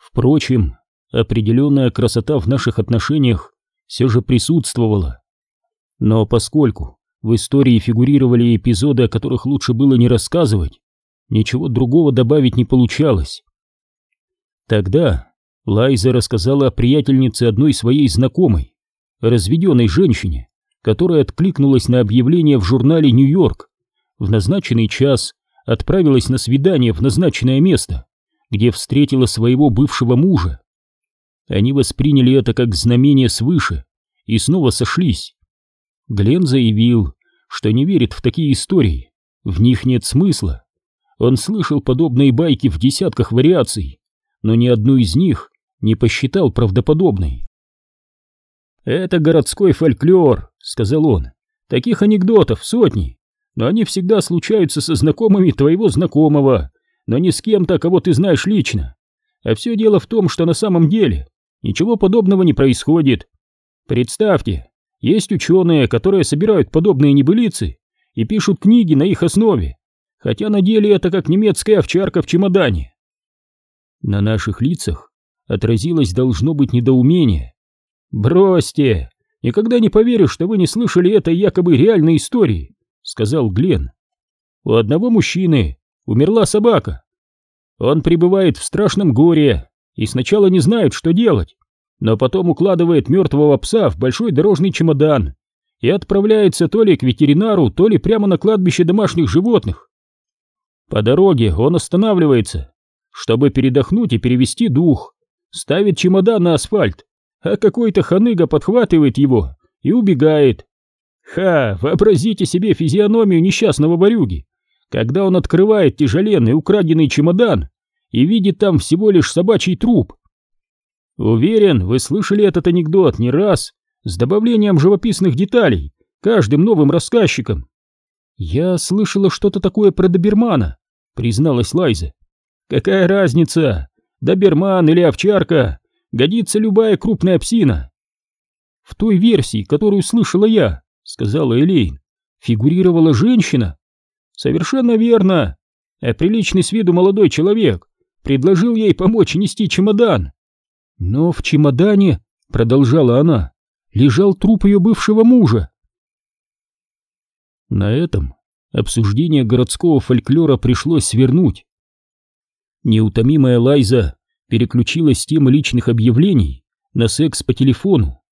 Впрочем, определенная красота в наших отношениях все же присутствовала. Но поскольку в истории фигурировали эпизоды, о которых лучше было не рассказывать, ничего другого добавить не получалось. Тогда Лайза рассказала о приятельнице одной своей знакомой, разведенной женщине, которая откликнулась на объявление в журнале «Нью-Йорк». В назначенный час отправилась на свидание в назначенное место, где встретила своего бывшего мужа. Они восприняли это как знамение свыше и снова сошлись. Глен заявил, что не верит в такие истории, в них нет смысла. Он слышал подобные байки в десятках вариаций, но ни одну из них не посчитал правдоподобной. «Это городской фольклор», — сказал он. «Таких анекдотов сотни, но они всегда случаются со знакомыми твоего знакомого, но не с кем-то, кого ты знаешь лично. А все дело в том, что на самом деле ничего подобного не происходит. Представьте, есть ученые, которые собирают подобные небылицы и пишут книги на их основе, хотя на деле это как немецкая овчарка в чемодане. На наших лицах отразилось должно быть недоумение. «Бросьте! Никогда не поверю, что вы не слышали этой якобы реальной истории», — сказал Глен. «У одного мужчины умерла собака. Он пребывает в страшном горе и сначала не знает, что делать, но потом укладывает мертвого пса в большой дорожный чемодан и отправляется то ли к ветеринару, то ли прямо на кладбище домашних животных. По дороге он останавливается, чтобы передохнуть и перевести дух, ставит чемодан на асфальт, а какой-то ханыга подхватывает его и убегает. Ха, вообразите себе физиономию несчастного ворюги, когда он открывает тяжеленный украденный чемодан и видит там всего лишь собачий труп. Уверен, вы слышали этот анекдот не раз, с добавлением живописных деталей, каждым новым рассказчиком. Я слышала что-то такое про добермана, призналась Лайза. Какая разница, доберман или овчарка, годится любая крупная псина. В той версии, которую слышала я, сказала Элейн, фигурировала женщина. Совершенно верно. А приличный с виду молодой человек предложил ей помочь нести чемодан. Но в чемодане, продолжала она, лежал труп ее бывшего мужа. На этом обсуждение городского фольклора пришлось свернуть. Неутомимая Лайза переключилась с темы личных объявлений на секс по телефону.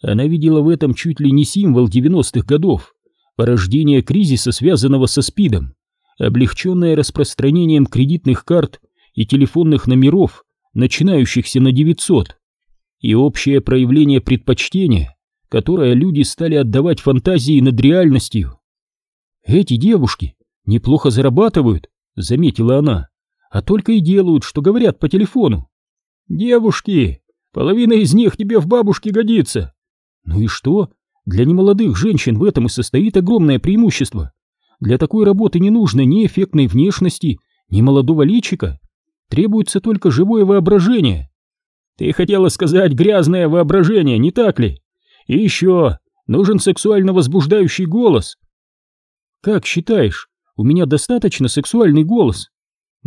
Она видела в этом чуть ли не символ 90-х годов, порождение кризиса, связанного со СПИДом, облегченное распространением кредитных карт и телефонных номеров начинающихся на 900, и общее проявление предпочтения, которое люди стали отдавать фантазии над реальностью. «Эти девушки неплохо зарабатывают», — заметила она, «а только и делают, что говорят по телефону». «Девушки! Половина из них тебе в бабушке годится!» «Ну и что? Для немолодых женщин в этом и состоит огромное преимущество. Для такой работы не нужно ни эффектной внешности, ни молодого личика, Требуется только живое воображение. Ты хотела сказать грязное воображение, не так ли? И еще нужен сексуально возбуждающий голос. Как считаешь, у меня достаточно сексуальный голос?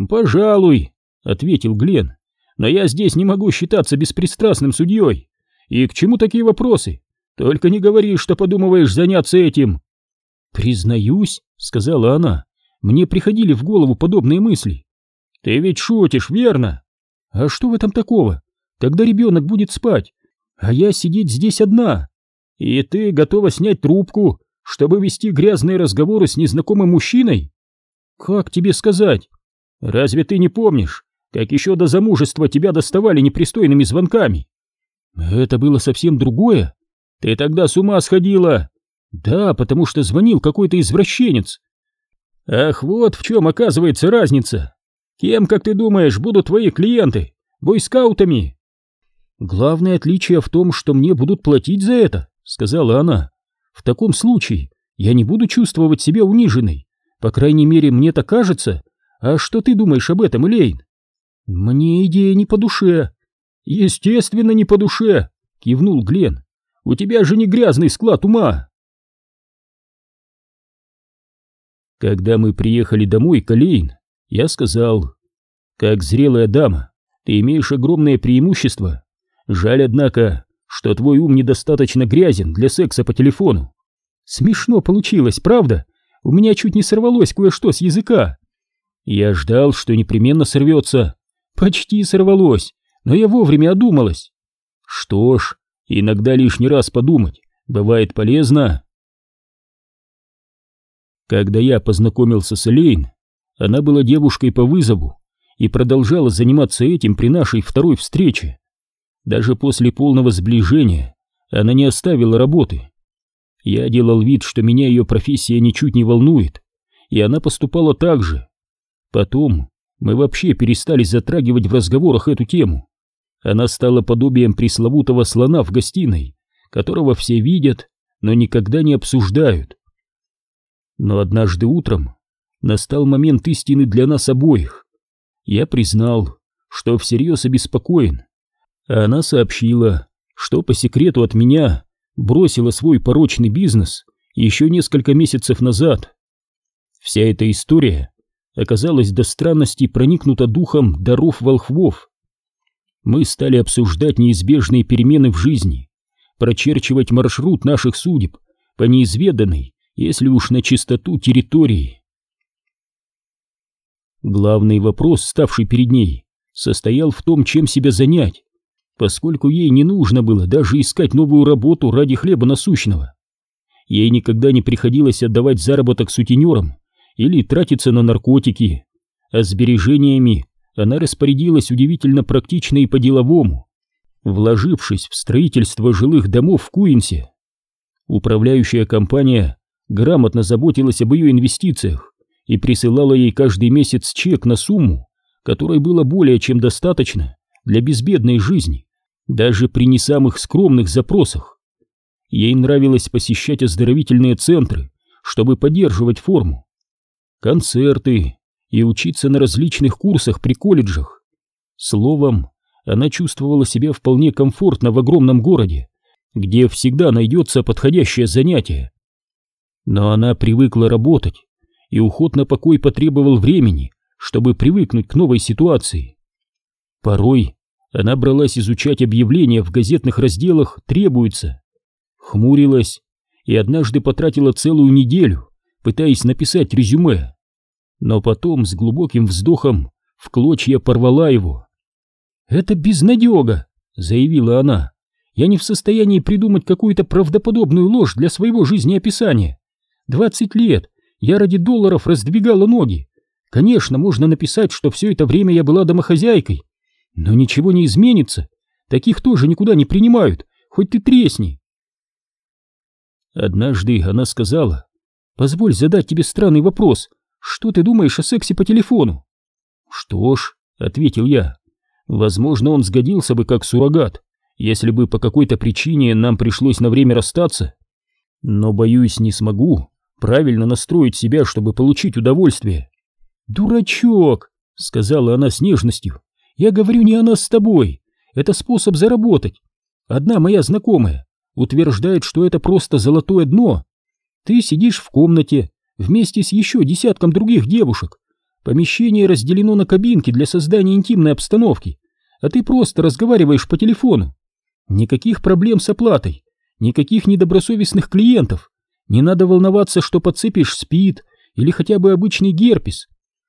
Пожалуй, ответил Глен. Но я здесь не могу считаться беспристрастным судьей. И к чему такие вопросы? Только не говори, что подумываешь заняться этим. Признаюсь, сказала она, мне приходили в голову подобные мысли. Ты ведь шутишь, верно? А что в этом такого? Когда ребенок будет спать, а я сидеть здесь одна, и ты готова снять трубку, чтобы вести грязные разговоры с незнакомым мужчиной? Как тебе сказать? Разве ты не помнишь, как еще до замужества тебя доставали непристойными звонками? Это было совсем другое. Ты тогда с ума сходила. Да, потому что звонил какой-то извращенец. Ах, вот в чем оказывается разница. Кем, как ты думаешь, будут твои клиенты? Бойскаутами?» «Главное отличие в том, что мне будут платить за это», — сказала она. «В таком случае я не буду чувствовать себя униженной. По крайней мере, мне так кажется. А что ты думаешь об этом, Элейн?» «Мне идея не по душе». «Естественно, не по душе», — кивнул Глен. «У тебя же не грязный склад ума». Когда мы приехали домой к Элейн, я сказал, как зрелая дама, Ты имеешь огромное преимущество. Жаль, однако, что твой ум недостаточно грязен для секса по телефону. Смешно получилось, правда? У меня чуть не сорвалось кое-что с языка. Я ждал, что непременно сорвется. Почти сорвалось, но я вовремя одумалась. Что ж, иногда лишний раз подумать бывает полезно. Когда я познакомился с Элейн, она была девушкой по вызову и продолжала заниматься этим при нашей второй встрече. Даже после полного сближения она не оставила работы. Я делал вид, что меня ее профессия ничуть не волнует, и она поступала так же. Потом мы вообще перестали затрагивать в разговорах эту тему. Она стала подобием пресловутого слона в гостиной, которого все видят, но никогда не обсуждают. Но однажды утром настал момент истины для нас обоих. Я признал, что всерьез обеспокоен, а она сообщила, что по секрету от меня бросила свой порочный бизнес еще несколько месяцев назад. Вся эта история оказалась до странности проникнута духом даров волхвов. Мы стали обсуждать неизбежные перемены в жизни, прочерчивать маршрут наших судеб по неизведанной, если уж на чистоту территории. Главный вопрос, ставший перед ней, состоял в том, чем себя занять, поскольку ей не нужно было даже искать новую работу ради хлеба насущного. Ей никогда не приходилось отдавать заработок сутенерам или тратиться на наркотики, а сбережениями она распорядилась удивительно практично и по-деловому, вложившись в строительство жилых домов в Куинсе. Управляющая компания грамотно заботилась об ее инвестициях и присылала ей каждый месяц чек на сумму, которой было более чем достаточно для безбедной жизни, даже при не самых скромных запросах. Ей нравилось посещать оздоровительные центры, чтобы поддерживать форму, концерты и учиться на различных курсах при колледжах. Словом, она чувствовала себя вполне комфортно в огромном городе, где всегда найдется подходящее занятие. Но она привыкла работать, и уход на покой потребовал времени, чтобы привыкнуть к новой ситуации. Порой она бралась изучать объявления в газетных разделах «Требуется», хмурилась и однажды потратила целую неделю, пытаясь написать резюме, но потом с глубоким вздохом в клочья порвала его. «Это безнадега», — заявила она. «Я не в состоянии придумать какую-то правдоподобную ложь для своего жизнеописания. Двадцать лет я ради долларов раздвигала ноги. Конечно, можно написать, что все это время я была домохозяйкой, но ничего не изменится. Таких тоже никуда не принимают, хоть ты тресни». Однажды она сказала, «Позволь задать тебе странный вопрос. Что ты думаешь о сексе по телефону?» «Что ж», — ответил я, Возможно, он сгодился бы как суррогат, если бы по какой-то причине нам пришлось на время расстаться. Но, боюсь, не смогу правильно настроить себя, чтобы получить удовольствие. «Дурачок!» — сказала она с нежностью. «Я говорю не о нас с тобой. Это способ заработать. Одна моя знакомая утверждает, что это просто золотое дно. Ты сидишь в комнате вместе с еще десятком других девушек. Помещение разделено на кабинки для создания интимной обстановки а ты просто разговариваешь по телефону. Никаких проблем с оплатой, никаких недобросовестных клиентов. Не надо волноваться, что подцепишь спид или хотя бы обычный герпес.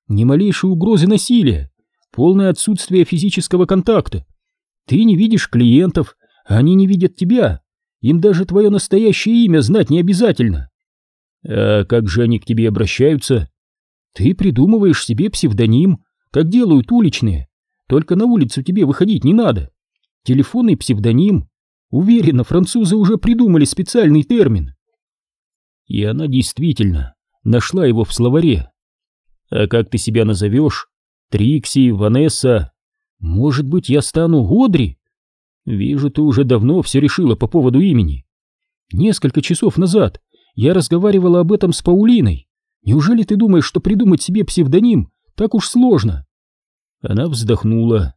Ни малейшей угрозы насилия, полное отсутствие физического контакта. Ты не видишь клиентов, а они не видят тебя. Им даже твое настоящее имя знать не обязательно. А как же они к тебе обращаются? Ты придумываешь себе псевдоним, как делают уличные, только на улицу тебе выходить не надо. Телефонный псевдоним. Уверена, французы уже придумали специальный термин. И она действительно нашла его в словаре. А как ты себя назовешь? Трикси, Ванесса? Может быть, я стану Годри? Вижу, ты уже давно все решила по поводу имени. Несколько часов назад я разговаривала об этом с Паулиной. Неужели ты думаешь, что придумать себе псевдоним так уж сложно? Она вздохнула.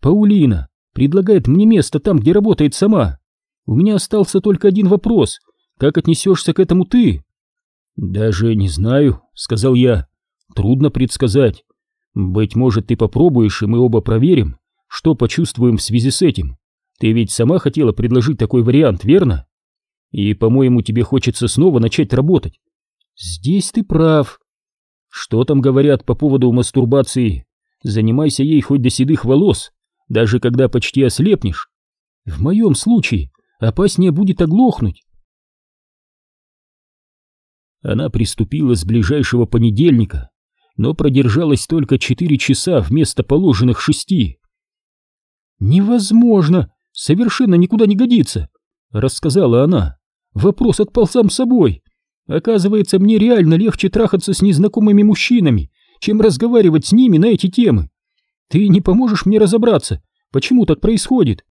«Паулина предлагает мне место там, где работает сама. У меня остался только один вопрос. Как отнесешься к этому ты?» «Даже не знаю», — сказал я. «Трудно предсказать. Быть может, ты попробуешь, и мы оба проверим, что почувствуем в связи с этим. Ты ведь сама хотела предложить такой вариант, верно? И, по-моему, тебе хочется снова начать работать. Здесь ты прав. Что там говорят по поводу мастурбации? Занимайся ей хоть до седых волос, даже когда почти ослепнешь. В моем случае опаснее будет оглохнуть. Она приступила с ближайшего понедельника, но продержалась только четыре часа вместо положенных шести. «Невозможно! Совершенно никуда не годится!» — рассказала она. «Вопрос отпал сам собой. Оказывается, мне реально легче трахаться с незнакомыми мужчинами, чем разговаривать с ними на эти темы. Ты не поможешь мне разобраться, почему так происходит?»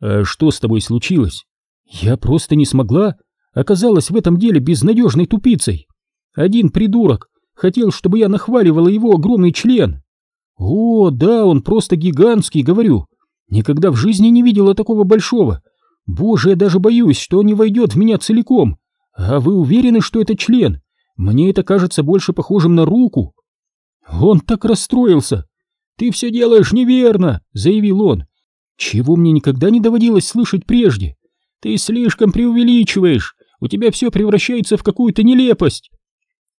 «А что с тобой случилось?» «Я просто не смогла оказалась в этом деле безнадежной тупицей. Один придурок хотел, чтобы я нахваливала его огромный член. О, да, он просто гигантский, говорю. Никогда в жизни не видела такого большого. Боже, я даже боюсь, что он не войдет в меня целиком. А вы уверены, что это член? Мне это кажется больше похожим на руку. Он так расстроился. Ты все делаешь неверно, заявил он. Чего мне никогда не доводилось слышать прежде. Ты слишком преувеличиваешь у тебя все превращается в какую-то нелепость.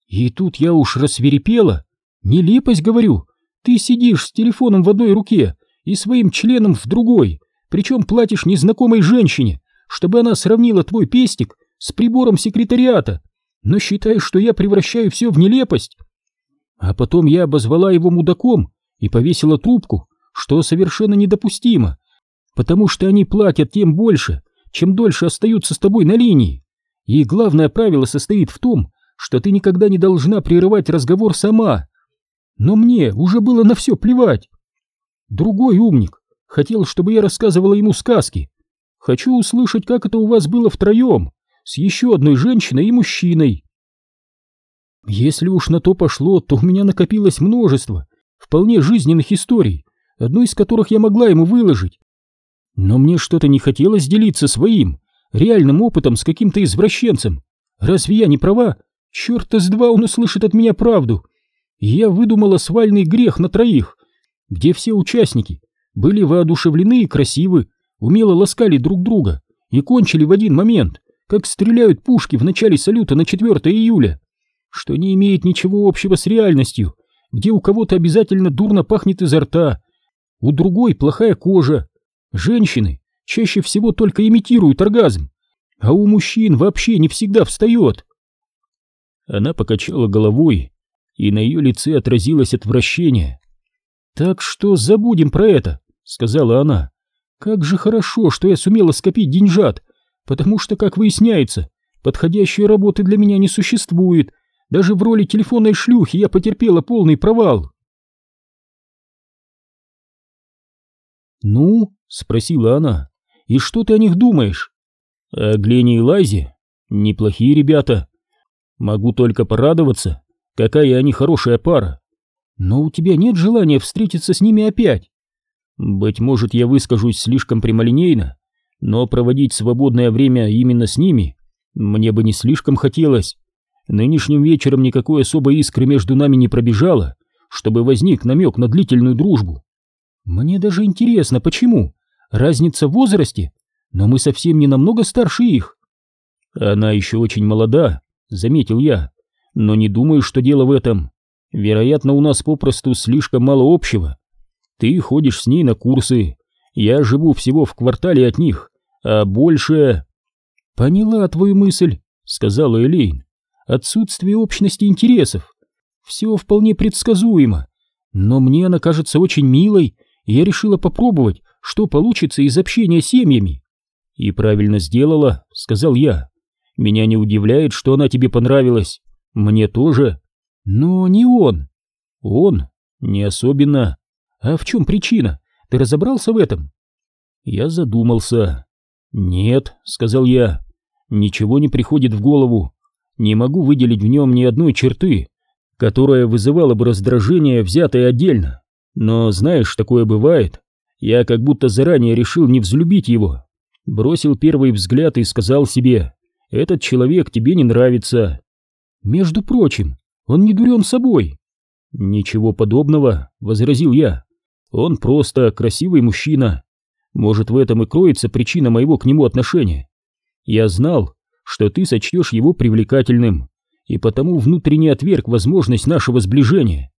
И тут я уж рассверепела. Нелепость, говорю. Ты сидишь с телефоном в одной руке и своим членом в другой, причем платишь незнакомой женщине, чтобы она сравнила твой пестик с прибором секретариата, но считаешь, что я превращаю все в нелепость. А потом я обозвала его мудаком и повесила трубку, что совершенно недопустимо, потому что они платят тем больше, чем дольше остаются с тобой на линии. И главное правило состоит в том, что ты никогда не должна прерывать разговор сама. Но мне уже было на все плевать. Другой умник хотел, чтобы я рассказывала ему сказки. Хочу услышать, как это у вас было втроем, с еще одной женщиной и мужчиной. Если уж на то пошло, то у меня накопилось множество вполне жизненных историй, одну из которых я могла ему выложить. Но мне что-то не хотелось делиться своим, реальным опытом с каким-то извращенцем. Разве я не права? Черта с два он услышит от меня правду. я выдумала свальный грех на троих, где все участники были воодушевлены и красивы, умело ласкали друг друга и кончили в один момент, как стреляют пушки в начале салюта на 4 июля, что не имеет ничего общего с реальностью, где у кого-то обязательно дурно пахнет изо рта, у другой плохая кожа. Женщины чаще всего только имитируют оргазм, а у мужчин вообще не всегда встает. Она покачала головой, и на ее лице отразилось отвращение. «Так что забудем про это», — сказала она. «Как же хорошо, что я сумела скопить деньжат, потому что, как выясняется, подходящей работы для меня не существует. Даже в роли телефонной шлюхи я потерпела полный провал». «Ну?» — спросила она. И что ты о них думаешь? О Глене и Лайзе? Неплохие ребята. Могу только порадоваться, какая они хорошая пара. Но у тебя нет желания встретиться с ними опять. Быть может, я выскажусь слишком прямолинейно, но проводить свободное время именно с ними мне бы не слишком хотелось. Нынешним вечером никакой особой искры между нами не пробежало, чтобы возник намек на длительную дружбу. Мне даже интересно, почему? разница в возрасте, но мы совсем не намного старше их. Она еще очень молода, заметил я, но не думаю, что дело в этом. Вероятно, у нас попросту слишком мало общего. Ты ходишь с ней на курсы, я живу всего в квартале от них, а больше... Поняла твою мысль, сказала Элейн. Отсутствие общности интересов. Все вполне предсказуемо, но мне она кажется очень милой, и я решила попробовать, что получится из общения с семьями. И правильно сделала, сказал я. Меня не удивляет, что она тебе понравилась. Мне тоже. Но не он. Он? Не особенно. А в чем причина? Ты разобрался в этом? Я задумался. Нет, сказал я. Ничего не приходит в голову. Не могу выделить в нем ни одной черты, которая вызывала бы раздражение, взятое отдельно. Но знаешь, такое бывает. Я как будто заранее решил не взлюбить его. Бросил первый взгляд и сказал себе, этот человек тебе не нравится. Между прочим, он не дурен собой. Ничего подобного, возразил я. Он просто красивый мужчина. Может, в этом и кроется причина моего к нему отношения. Я знал, что ты сочтешь его привлекательным, и потому внутренне отверг возможность нашего сближения.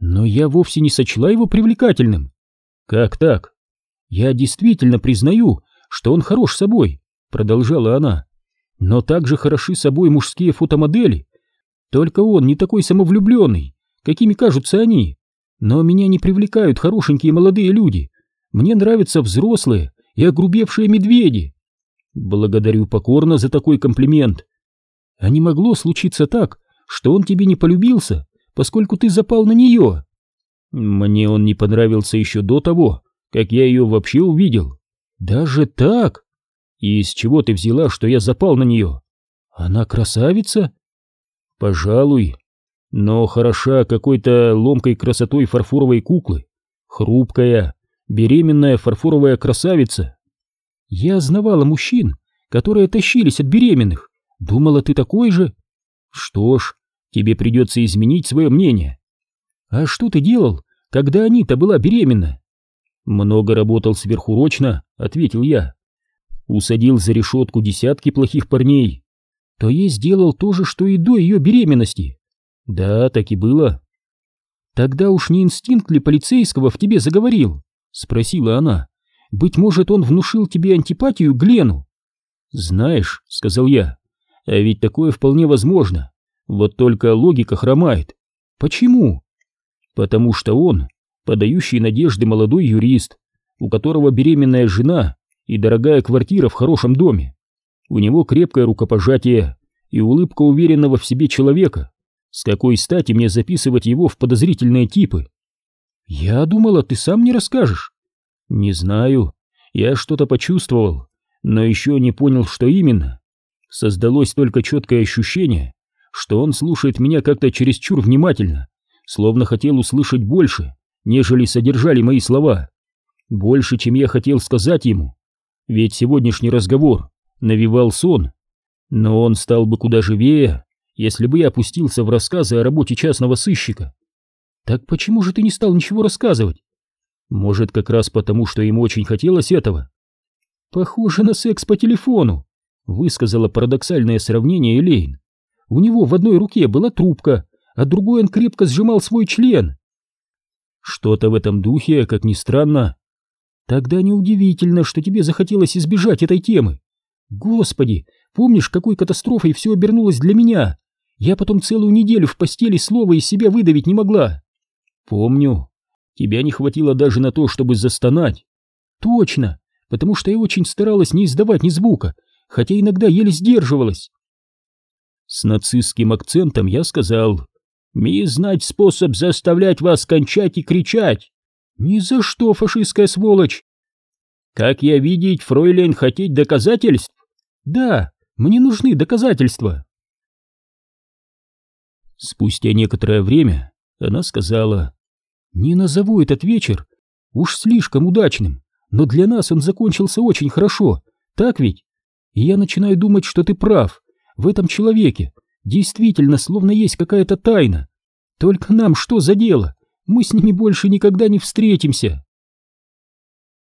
Но я вовсе не сочла его привлекательным. Как так? Я действительно признаю, что он хорош собой, продолжала она. Но также хороши собой мужские фотомодели. Только он не такой самовлюбленный, какими кажутся они. Но меня не привлекают хорошенькие молодые люди. Мне нравятся взрослые и огрубевшие медведи. Благодарю покорно за такой комплимент. А не могло случиться так, что он тебе не полюбился, поскольку ты запал на нее. Мне он не понравился еще до того, как я ее вообще увидел. Даже так? И из чего ты взяла, что я запал на нее? Она красавица? Пожалуй, но хороша какой-то ломкой красотой фарфоровой куклы. Хрупкая, беременная фарфоровая красавица. Я знавала мужчин, которые тащились от беременных. Думала, ты такой же? Что ж, тебе придется изменить свое мнение. А что ты делал, когда Анита была беременна? Много работал сверхурочно, ответил я. Усадил за решетку десятки плохих парней. То есть сделал то же, что и до ее беременности. Да, так и было. Тогда уж не инстинкт ли полицейского в тебе заговорил? Спросила она. Быть может, он внушил тебе антипатию Глену? Знаешь, сказал я, а ведь такое вполне возможно. Вот только логика хромает. Почему? Потому что он подающий надежды молодой юрист, у которого беременная жена и дорогая квартира в хорошем доме. У него крепкое рукопожатие и улыбка уверенного в себе человека. С какой стати мне записывать его в подозрительные типы? Я думала, ты сам не расскажешь. Не знаю. Я что-то почувствовал, но еще не понял, что именно. Создалось только четкое ощущение, что он слушает меня как-то чересчур внимательно, словно хотел услышать больше, нежели содержали мои слова. Больше, чем я хотел сказать ему. Ведь сегодняшний разговор навевал сон. Но он стал бы куда живее, если бы я опустился в рассказы о работе частного сыщика. Так почему же ты не стал ничего рассказывать? Может, как раз потому, что ему очень хотелось этого? Похоже на секс по телефону, высказала парадоксальное сравнение Элейн. У него в одной руке была трубка, а другой он крепко сжимал свой член. Что-то в этом духе, как ни странно. Тогда неудивительно, что тебе захотелось избежать этой темы. Господи, помнишь, какой катастрофой все обернулось для меня? Я потом целую неделю в постели слова из себя выдавить не могла. Помню. Тебя не хватило даже на то, чтобы застонать. Точно, потому что я очень старалась не издавать ни звука, хотя иногда еле сдерживалась. С нацистским акцентом я сказал, «Ми знать способ заставлять вас кончать и кричать». «Ни за что, фашистская сволочь!» «Как я видеть, фройлен хотеть доказательств?» «Да, мне нужны доказательства». Спустя некоторое время она сказала, «Не назову этот вечер уж слишком удачным, но для нас он закончился очень хорошо, так ведь? И я начинаю думать, что ты прав, в этом человеке действительно словно есть какая-то тайна. Только нам что за дело? Мы с ними больше никогда не встретимся».